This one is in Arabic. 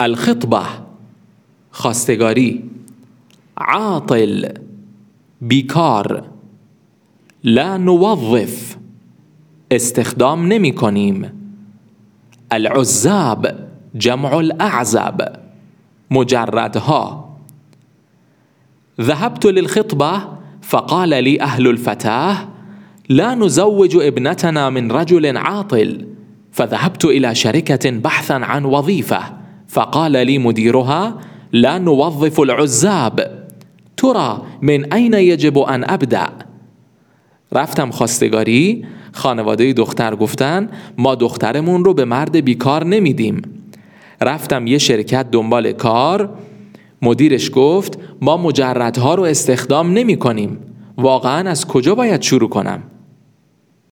الخطبة. خواستگاری عاطل. بیکار. لا نوظف. استخدام نمی کنیم. العزاب جمع الاعزب مجردها. ذهبت للخطبة فقال لي أهل الفتاة لا نزوج ابنتنا من رجل عاطل فذهبت إلى شركة بحثا عن وظيفة. فقال لي مديرها لا نوظف العزاب. ترى من اين يجب ان ابدا رفتم خواستگاری. خانواده دختر گفتن ما دخترمون رو به مرد بیکار نمیدیم. رفتم یه شرکت دنبال کار. مدیرش گفت ما مجردها رو استخدام نمی کنیم واقعا از کجا باید شروع کنم؟